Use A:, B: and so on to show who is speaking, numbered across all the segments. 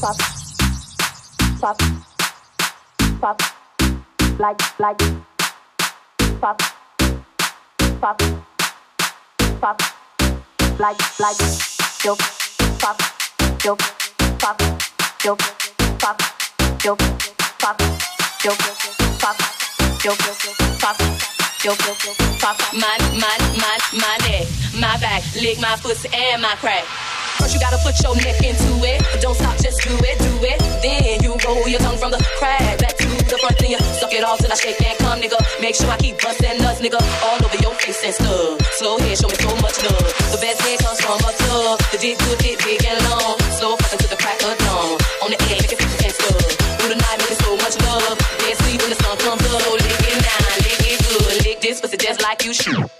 A: pop, pop, pop, like, like, pop, pop, pop, like, like, yo, pop, yo, pop, yo, pop, yo, pop, yo, pop, yo, pop, yo, pop.
B: My, my, my, my neck, my back, lick my pussy and my crack. First you gotta put your neck into it. Don't stop, just do it, do it. Then you roll your tongue from the crack back to the front. Then you suck it all till I shake and come, nigga. Make sure I keep busting nuts, nigga, all over your face and stuff. Slow head, show me so much love. The best head comes from a tub. The dick good, dick big and long. Slow fucking to the crack of dawn. On the edge, make it sick and stuff. Through the night, make it so much love. Dead sleep when the sun comes up. Lick it now, lick it good. Lick this pussy just like you should.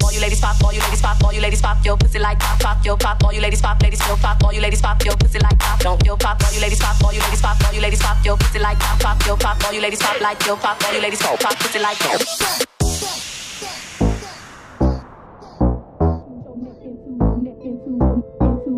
B: Ladies pop, all you ladies pop, all you ladies pop your pussy like pop, pop your pop. All you ladies pop, ladies go pop, all you ladies pop your pussy like pop, don't yo pop. All you ladies pop, all you ladies pop, all you ladies pop your pussy like pop, pop your pop. All you ladies pop like yo pop, all you ladies go pop pussy like yo.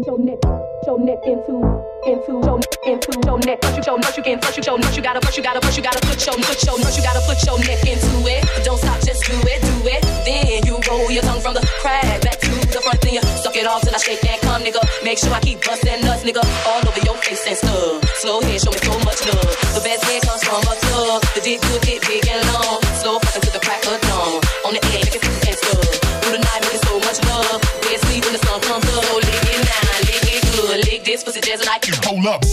A: Your neck, your neck into, into, your into your neck. First you show, first you can, first you show, first you gotta, first you gotta, first you gotta put your, put your, first you gotta put your neck into it. Don't stop, just do it, do it. Then you roll your tongue from the crack back to the front. Then you suck it off till I shake and come, nigga. Make sure I keep busting nuts, nigga, all over your face and stuff. Slow head, show me so much love. The best head comes from a tub. The dick good, dick big this pussy just like you.
C: Hold up.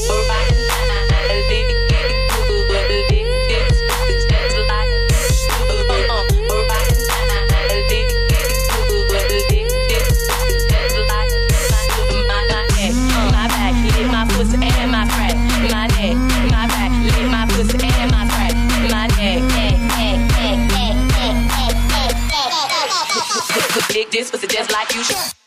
B: Lick this pussy just like you should.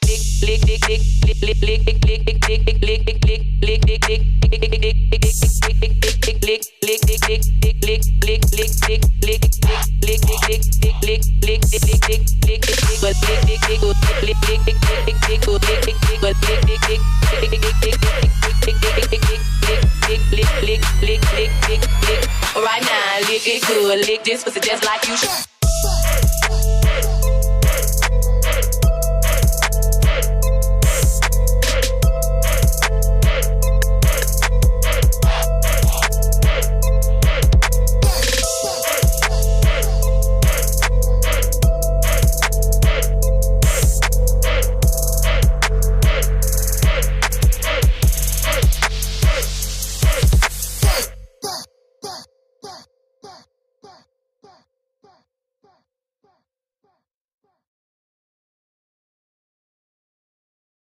B: Right now, lick it lick this pussy just like you should.